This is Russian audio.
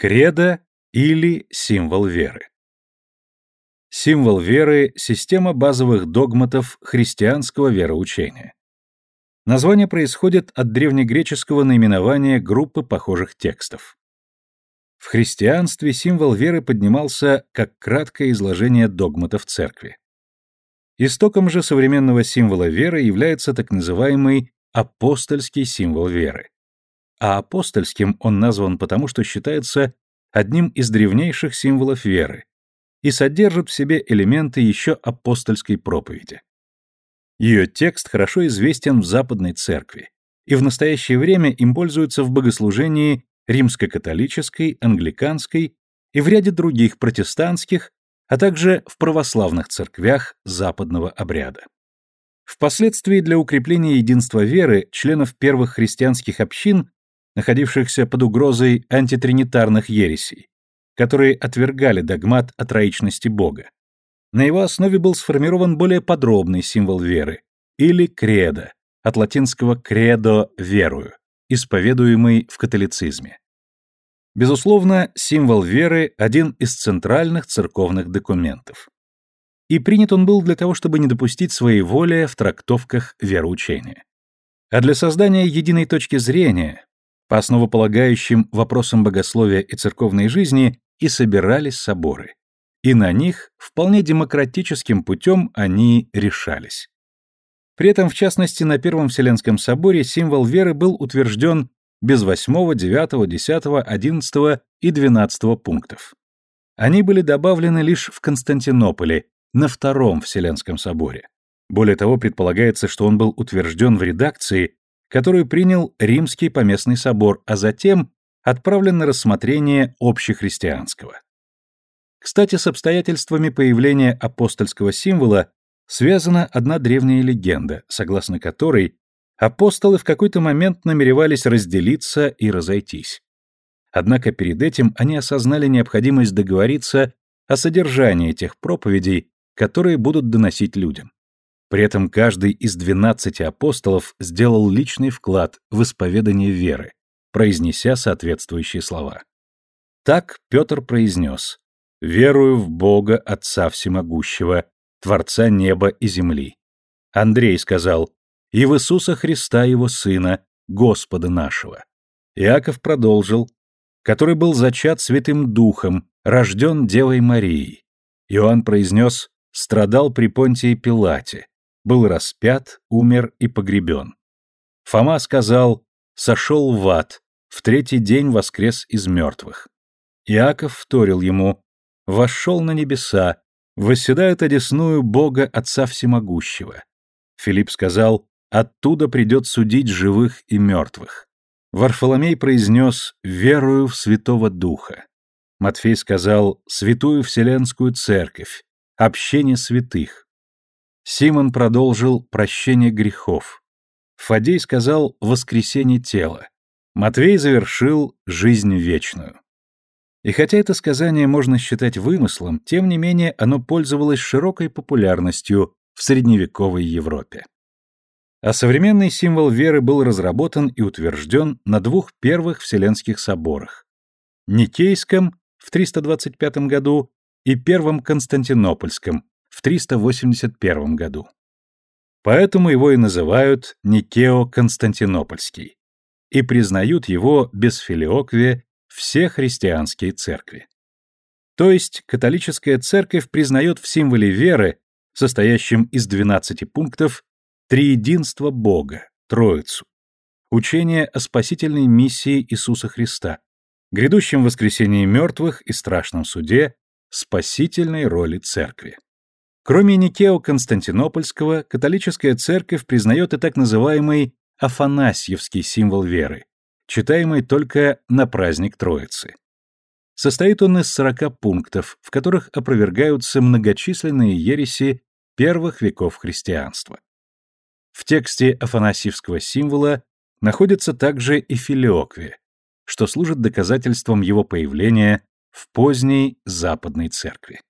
Кредо или символ веры. Символ веры – система базовых догматов христианского вероучения. Название происходит от древнегреческого наименования группы похожих текстов. В христианстве символ веры поднимался как краткое изложение догматов церкви. Истоком же современного символа веры является так называемый апостольский символ веры. А апостольским он назван потому, что считается одним из древнейших символов веры и содержит в себе элементы еще апостольской проповеди. Ее текст хорошо известен в Западной Церкви, и в настоящее время им пользуются в богослужении римско-католической, англиканской и в ряде других протестантских, а также в православных церквях западного обряда. Впоследствии для укрепления единства веры членов первых христианских общин, находившихся под угрозой антитринитарных ересей, которые отвергали догмат о троичности Бога, на его основе был сформирован более подробный символ веры, или кредо, от латинского «credo» — «верую», исповедуемый в католицизме. Безусловно, символ веры – один из центральных церковных документов. И принят он был для того, чтобы не допустить своей воли в трактовках вероучения. А для создания единой точки зрения, по основополагающим вопросам богословия и церковной жизни, и собирались соборы и на них вполне демократическим путем они решались. При этом, в частности, на Первом Вселенском соборе символ веры был утвержден без 8, 9, 10, 11 и 12 пунктов. Они были добавлены лишь в Константинополе, на Втором Вселенском соборе. Более того, предполагается, что он был утвержден в редакции, которую принял Римский поместный собор, а затем отправлен на рассмотрение общехристианского. Кстати, с обстоятельствами появления апостольского символа связана одна древняя легенда, согласно которой апостолы в какой-то момент намеревались разделиться и разойтись. Однако перед этим они осознали необходимость договориться о содержании тех проповедей, которые будут доносить людям. При этом каждый из двенадцати апостолов сделал личный вклад в исповедание веры, произнеся соответствующие слова. Так Петр произнес Верую в Бога Отца Всемогущего, Творца неба и земли. Андрей сказал, и в Иисуса Христа, Его Сына, Господа нашего. Иаков продолжил, который был зачат Святым Духом, рожден Девой Марией. Иоанн произнес, страдал при Понтии Пилате, был распят, умер и погребен. Фома сказал, сошел в ад, в третий день воскрес из мертвых. Иаков вторил ему, вошел на небеса, восседает одесную Бога Отца Всемогущего. Филипп сказал, оттуда придет судить живых и мертвых. Варфоломей произнес «верую в Святого Духа». Матфей сказал «святую Вселенскую Церковь, общение святых». Симон продолжил «прощение грехов». Фадей сказал «воскресение тела». Матвей завершил «жизнь вечную». И хотя это сказание можно считать вымыслом, тем не менее оно пользовалось широкой популярностью в средневековой Европе. А современный символ веры был разработан и утвержден на двух первых Вселенских соборах – Никейском в 325 году и Первом Константинопольском в 381 году. Поэтому его и называют Никео-Константинопольский и признают его без филиоквия все христианские церкви. То есть католическая церковь признает в символе веры, состоящем из 12 пунктов, триединство Бога, Троицу, учение о спасительной миссии Иисуса Христа, грядущем воскресении мертвых и страшном суде, спасительной роли церкви. Кроме Никео-Константинопольского, католическая церковь признает и так называемый Афанасьевский символ веры, читаемый только на праздник Троицы. Состоит он из 40 пунктов, в которых опровергаются многочисленные ереси первых веков христианства. В тексте афанасьевского символа находится также и филиоквия, что служит доказательством его появления в поздней Западной Церкви.